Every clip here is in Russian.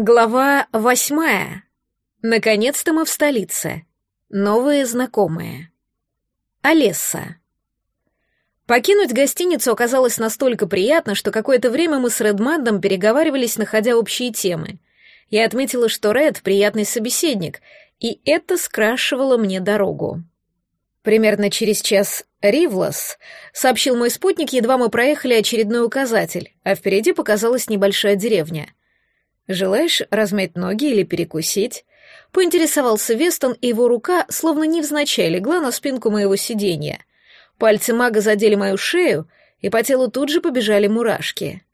Глава восьмая. Наконец-то мы в столице. Новые знакомые. Олесса. Покинуть гостиницу оказалось настолько приятно, что какое-то время мы с Редмандом переговаривались, находя общие темы. Я отметила, что Ред — приятный собеседник, и это скрашивало мне дорогу. Примерно через час «Ривлас», — сообщил мой спутник, едва мы проехали очередной указатель, а впереди показалась небольшая деревня — «Желаешь размять ноги или перекусить?» Поинтересовался Вестон, и его рука словно невзначай легла на спинку моего сиденья. Пальцы мага задели мою шею, и по телу тут же побежали мурашки.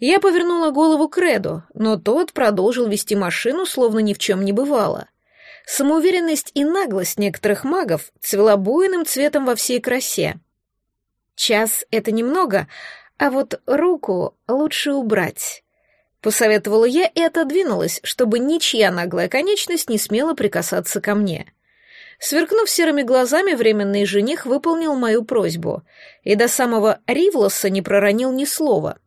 Я повернула голову к Реду, но тот продолжил вести машину, словно ни в чем не бывало. Самоуверенность и наглость некоторых магов цвела буйным цветом во всей красе. Час — это немного, а вот руку лучше убрать. Посоветовала я и отодвинулась, чтобы ничья наглая конечность не смела прикасаться ко мне. Сверкнув серыми глазами, временный жених выполнил мою просьбу и до самого Ривлоса не проронил ни слова.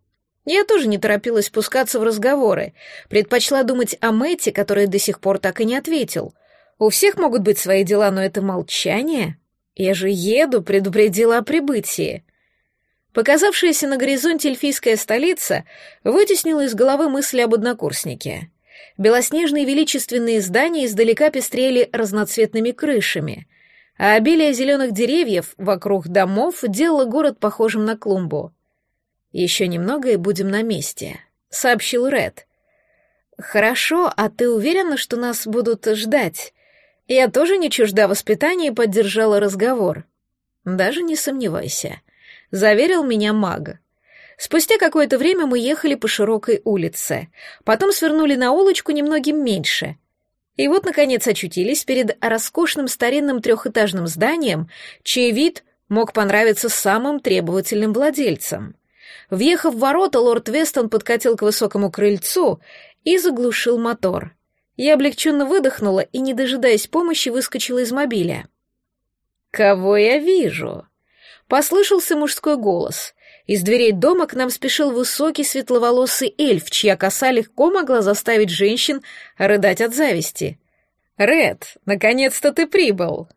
Я тоже не торопилась спускаться в разговоры, предпочла думать о Мэте, который до сих пор так и не ответил. У всех могут быть свои дела, но это молчание. Я же еду, предупредила о прибытии. Показавшаяся на горизонте эльфийская столица вытеснила из головы мысли об однокурснике. Белоснежные величественные здания издалека пестрели разноцветными крышами, а обилие зеленых деревьев вокруг домов делало город похожим на клумбу. «Еще немного и будем на месте», — сообщил Ред. «Хорошо, а ты уверена, что нас будут ждать?» Я тоже не чужда воспитания и поддержала разговор. «Даже не сомневайся», заверил меня маг. Спустя какое-то время мы ехали по широкой улице, потом свернули на улочку немногим меньше. И вот, наконец, очутились перед роскошным старинным трехэтажным зданием, чей вид мог понравиться самым требовательным владельцам. Въехав в ворота, лорд Вестон подкатил к высокому крыльцу и заглушил мотор. Я облегченно выдохнула и, не дожидаясь помощи, выскочила из мобиля. «Кого я вижу?» Послышался мужской голос. Из дверей дома к нам спешил высокий светловолосый эльф, чья коса легко могла заставить женщин рыдать от зависти. «Ред, наконец-то ты прибыл!»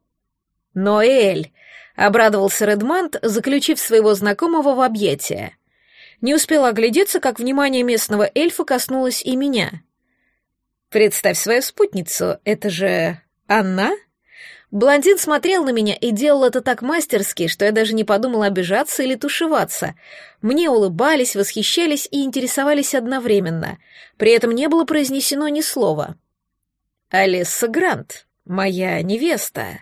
«Ноэль!» — обрадовался Редмант, заключив своего знакомого в объятия. Не успела оглядеться, как внимание местного эльфа коснулось и меня. «Представь свою спутницу, это же... Анна?» Блондин смотрел на меня и делал это так мастерски, что я даже не подумала обижаться или тушеваться. Мне улыбались, восхищались и интересовались одновременно. При этом не было произнесено ни слова. «Алиса Грант, моя невеста»,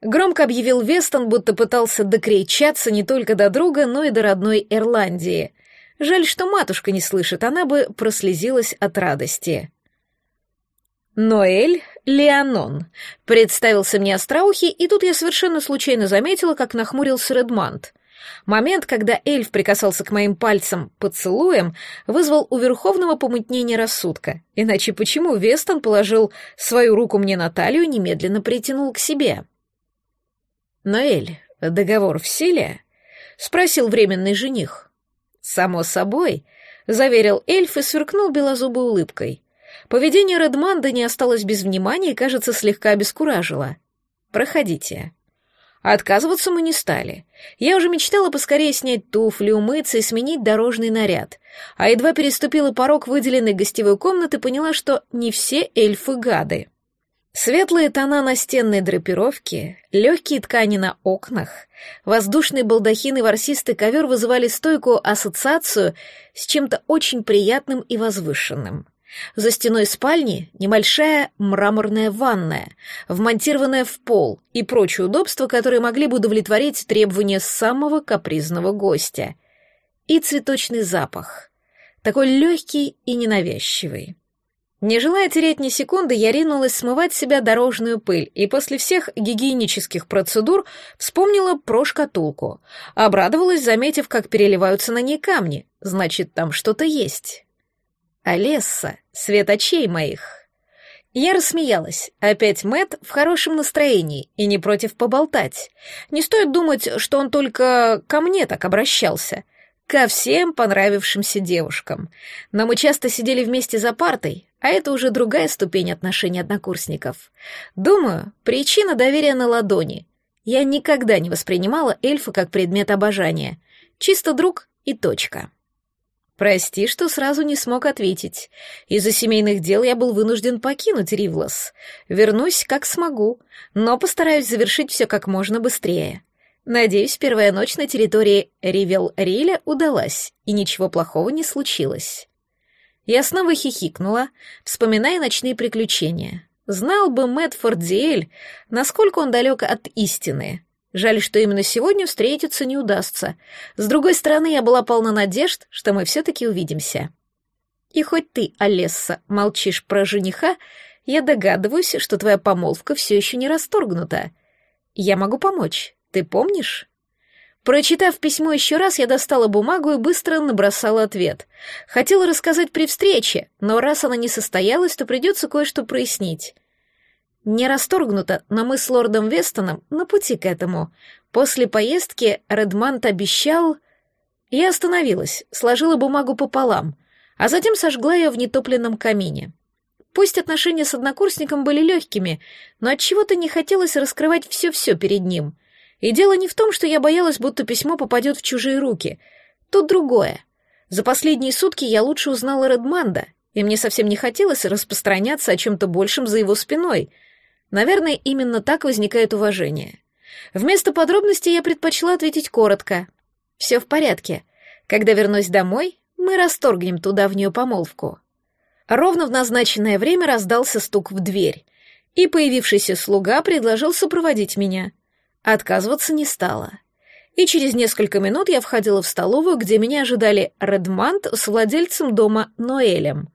Громко объявил Вестон, будто пытался докричаться не только до друга, но и до родной Ирландии. Жаль, что матушка не слышит, она бы прослезилась от радости. «Ноэль Леонон», — представился мне остроухий, и тут я совершенно случайно заметила, как нахмурился Редмант. Момент, когда эльф прикасался к моим пальцам поцелуем, вызвал у Верховного помутнение рассудка. Иначе почему Вестон положил свою руку мне на талию и немедленно притянул к себе? «Ноэль, договор в силе?» — спросил временный жених. «Само собой», — заверил эльф и сверкнул белозубой улыбкой. Поведение Редманда не осталось без внимания и, кажется, слегка обескуражило. «Проходите». Отказываться мы не стали. Я уже мечтала поскорее снять туфли, умыться и сменить дорожный наряд. А едва переступила порог выделенной гостевой комнаты, поняла, что не все эльфы гады. Светлые тона настенной драпировки, легкие ткани на окнах, воздушный балдахин и ворсистый ковер вызывали стойкую ассоциацию с чем-то очень приятным и возвышенным. За стеной спальни небольшая мраморная ванная, вмонтированная в пол и прочие удобства, которые могли бы удовлетворить требования самого капризного гостя. И цветочный запах, такой легкий и ненавязчивый. Не желая терять ни секунды, я ринулась смывать себя дорожную пыль и после всех гигиенических процедур вспомнила про шкатулку. Обрадовалась, заметив, как переливаются на ней камни. Значит, там что-то есть. Олесса, свет очей моих. Я рассмеялась. Опять Мэт в хорошем настроении и не против поболтать. Не стоит думать, что он только ко мне так обращался. Ко всем понравившимся девушкам. Но мы часто сидели вместе за партой, А это уже другая ступень отношений однокурсников. Думаю, причина доверия на ладони. Я никогда не воспринимала эльфа как предмет обожания. Чисто друг и точка. Прости, что сразу не смог ответить. Из-за семейных дел я был вынужден покинуть Ривлас. Вернусь, как смогу, но постараюсь завершить все как можно быстрее. Надеюсь, первая ночь на территории Ривел-Риля удалась, и ничего плохого не случилось. Я снова хихикнула, вспоминая ночные приключения. Знал бы Мэтт Фордиэль, насколько он далек от истины. Жаль, что именно сегодня встретиться не удастся. С другой стороны, я была полна надежд, что мы все-таки увидимся. И хоть ты, Олесса, молчишь про жениха, я догадываюсь, что твоя помолвка все еще не расторгнута. Я могу помочь, ты помнишь? Прочитав письмо еще раз, я достала бумагу и быстро набросала ответ. Хотела рассказать при встрече, но раз она не состоялась, то придется кое-что прояснить. Не расторгнуто, но мы с лордом Вестоном на пути к этому. После поездки Редмант обещал... Я остановилась, сложила бумагу пополам, а затем сожгла ее в нетопленном камине. Пусть отношения с однокурсником были легкими, но от чего то не хотелось раскрывать все-все перед ним. И дело не в том, что я боялась, будто письмо попадет в чужие руки. Тут другое. За последние сутки я лучше узнала Редманда, и мне совсем не хотелось распространяться о чем-то большем за его спиной — Наверное, именно так возникает уважение. Вместо подробностей я предпочла ответить коротко. «Все в порядке. Когда вернусь домой, мы расторгнем ту давнюю помолвку». Ровно в назначенное время раздался стук в дверь, и появившийся слуга предложил сопроводить меня. Отказываться не стала. И через несколько минут я входила в столовую, где меня ожидали Редмант с владельцем дома Ноэлем.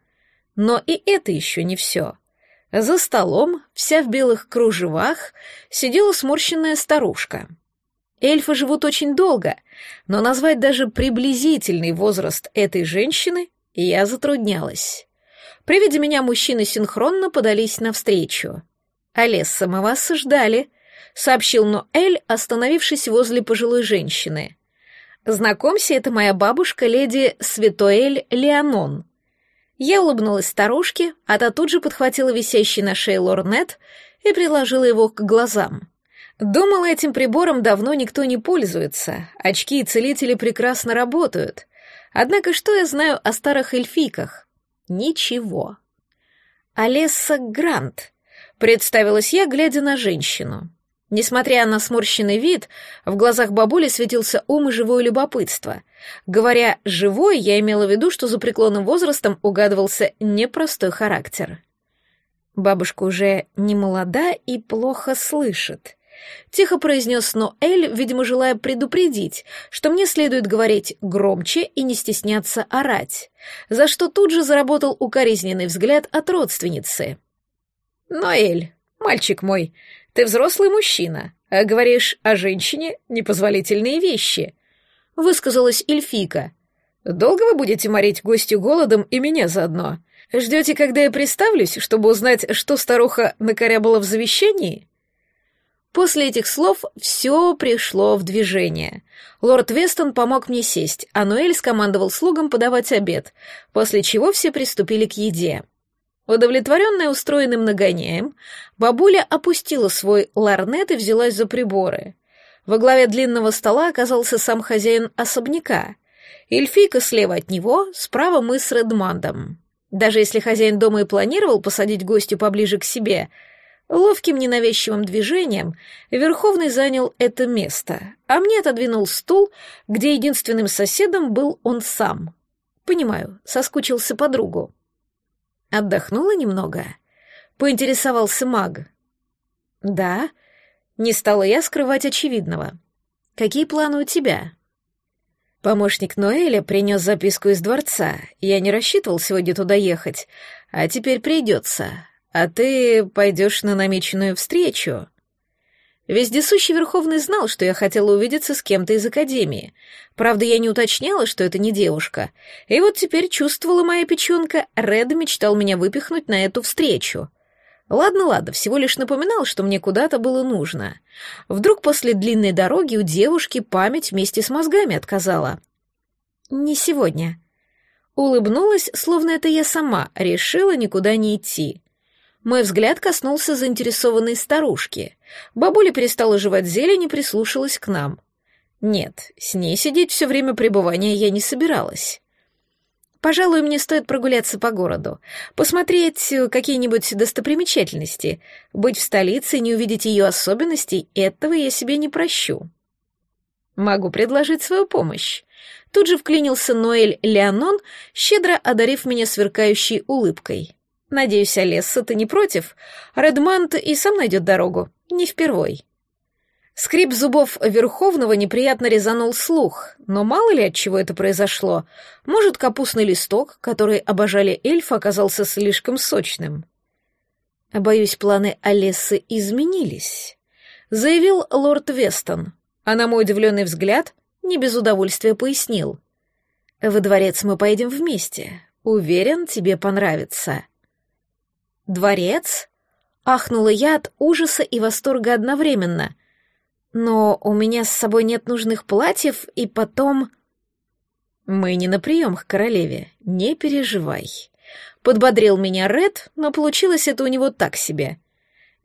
Но и это еще не все. За столом, вся в белых кружевах, сидела сморщенная старушка. Эльфы живут очень долго, но назвать даже приблизительный возраст этой женщины я затруднялась. При виде меня мужчины синхронно подались навстречу. «Олесса, мы вас ждали», — сообщил Ноэль, остановившись возле пожилой женщины. «Знакомься, это моя бабушка, леди Светоэль Леонон. Я улыбнулась старушке, а та тут же подхватила висящий на шее лорнет и приложила его к глазам. Думала, этим прибором давно никто не пользуется, очки и целители прекрасно работают. Однако что я знаю о старых эльфийках? Ничего. Олесса Грант, представилась я, глядя на женщину. Несмотря на сморщенный вид, в глазах бабули светился ум и живое любопытство. Говоря «живой», я имела в виду, что за преклонным возрастом угадывался непростой характер. Бабушка уже не молода и плохо слышит. Тихо произнес Ноэль, видимо, желая предупредить, что мне следует говорить громче и не стесняться орать, за что тут же заработал укоризненный взгляд от родственницы. «Ноэль, мальчик мой, ты взрослый мужчина, а говоришь о женщине непозволительные вещи», — высказалась Эльфика. «Долго вы будете морить гостю голодом и меня заодно? Ждете, когда я представлюсь, чтобы узнать, что старуха накорябала в завещании?» После этих слов все пришло в движение. Лорд Вестон помог мне сесть, а Ноэль скомандовал слугам подавать обед, после чего все приступили к еде. Удовлетворенная устроенным нагоняем, бабуля опустила свой ларнет и взялась за приборы. Во главе длинного стола оказался сам хозяин особняка. Эльфийка слева от него, справа мы с Редмандом. Даже если хозяин дома и планировал посадить гостю поближе к себе, ловким ненавязчивым движением Верховный занял это место, а мне отодвинул стул, где единственным соседом был он сам. Понимаю, соскучился по другу. Отдохнула немного? Поинтересовался маг. Да, не стала я скрывать очевидного. Какие планы у тебя? Помощник Ноэля принес записку из дворца. Я не рассчитывал сегодня туда ехать, а теперь придется. А ты пойдешь на намеченную встречу. Вездесущий Верховный знал, что я хотела увидеться с кем-то из Академии. Правда, я не уточняла, что это не девушка. И вот теперь чувствовала моя печенка, Ред мечтал меня выпихнуть на эту встречу. Ладно, ладно, всего лишь напоминал, что мне куда-то было нужно. Вдруг после длинной дороги у девушки память вместе с мозгами отказала. «Не сегодня». Улыбнулась, словно это я сама решила никуда не идти. Мой взгляд коснулся заинтересованной старушки. Бабуля перестала жевать зелень и прислушалась к нам. Нет, с ней сидеть все время пребывания я не собиралась. Пожалуй, мне стоит прогуляться по городу, посмотреть э, какие-нибудь достопримечательности. Быть в столице и не увидеть ее особенностей — этого я себе не прощу. Могу предложить свою помощь. Тут же вклинился Ноэль Леонон, щедро одарив меня сверкающей улыбкой. Надеюсь, Олесса, ты не против? Редмант и сам найдет дорогу. Не впервой. Скрип зубов Верховного неприятно резанул слух, но мало ли от чего это произошло. Может, капустный листок, который обожали эльфы, оказался слишком сочным. Боюсь, планы Олессы изменились, заявил лорд Вестон, а на мой удивленный взгляд не без удовольствия пояснил. В дворец мы поедем вместе. Уверен, тебе понравится. Дворец? Ахнула я от ужаса и восторга одновременно — но у меня с собой нет нужных платьев, и потом... Мы не на прием к королеве, не переживай. Подбодрил меня Ред, но получилось это у него так себе.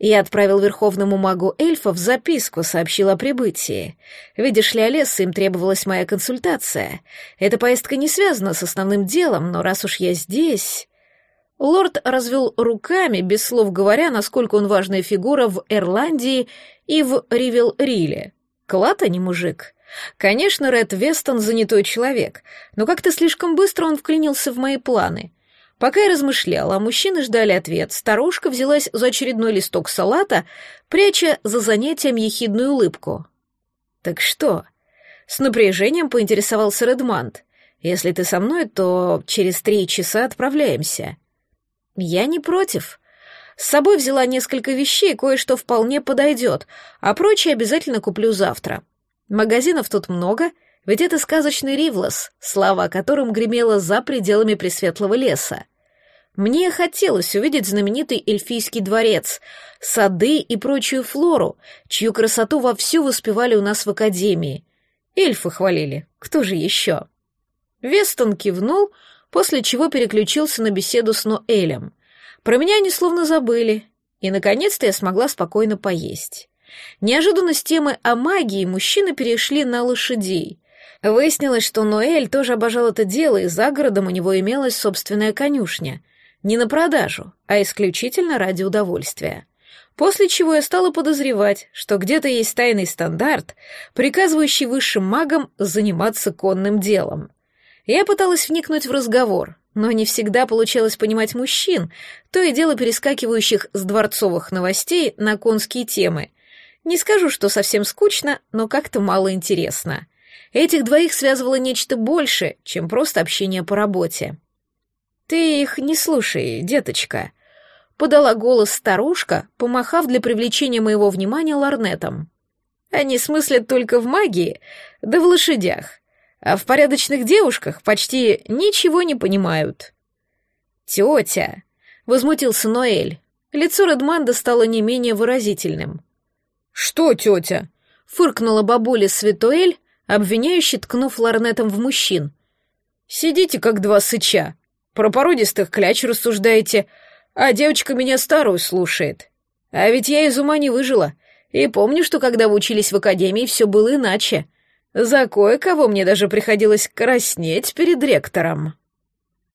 Я отправил верховному магу эльфов записку, сообщил о прибытии. Видишь ли, Олеса, им требовалась моя консультация. Эта поездка не связана с основным делом, но раз уж я здесь... Лорд развел руками, без слов говоря, насколько он важная фигура в Ирландии и в Ривел-Риле. Клад, а не мужик. Конечно, Ред Вестон занятой человек, но как-то слишком быстро он вклинился в мои планы. Пока я размышляла, а мужчины ждали ответ, старушка взялась за очередной листок салата, пряча за занятием ехидную улыбку. «Так что?» С напряжением поинтересовался Редмант. «Если ты со мной, то через три часа отправляемся». «Я не против», с собой взяла несколько вещей, кое-что вполне подойдет, а прочее обязательно куплю завтра. Магазинов тут много, ведь это сказочный Ривлас, слава о котором гремела за пределами Пресветлого леса. Мне хотелось увидеть знаменитый эльфийский дворец, сады и прочую флору, чью красоту вовсю воспевали у нас в академии. Эльфы хвалили, кто же еще? Вестон кивнул, после чего переключился на беседу с Ноэлем. Про меня они словно забыли, и, наконец-то, я смогла спокойно поесть. Неожиданно с темы о магии мужчины перешли на лошадей. Выяснилось, что Ноэль тоже обожал это дело, и за городом у него имелась собственная конюшня. Не на продажу, а исключительно ради удовольствия. После чего я стала подозревать, что где-то есть тайный стандарт, приказывающий высшим магам заниматься конным делом. Я пыталась вникнуть в разговор, но не всегда получалось понимать мужчин, то и дело перескакивающих с дворцовых новостей на конские темы. Не скажу, что совсем скучно, но как-то мало интересно. Этих двоих связывало нечто большее, чем просто общение по работе. «Ты их не слушай, деточка», — подала голос старушка, помахав для привлечения моего внимания ларнетом. «Они смыслят только в магии, да в лошадях а в порядочных девушках почти ничего не понимают. «Тетя!» — возмутился Ноэль. Лицо Редманда стало не менее выразительным. «Что, тетя?» — фыркнула бабуля Светуэль, обвиняюще ткнув ларнетом в мужчин. «Сидите, как два сыча. Про породистых кляч рассуждаете, а девочка меня старую слушает. А ведь я из ума не выжила, и помню, что когда вы учились в академии, все было иначе. За кое-кого мне даже приходилось краснеть перед ректором.